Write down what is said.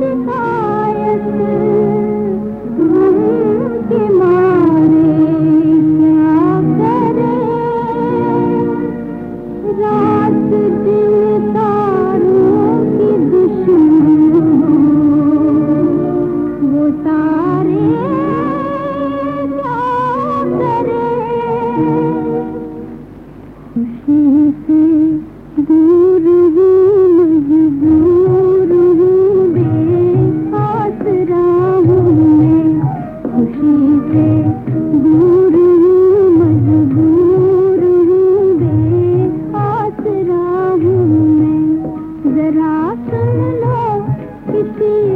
the highest की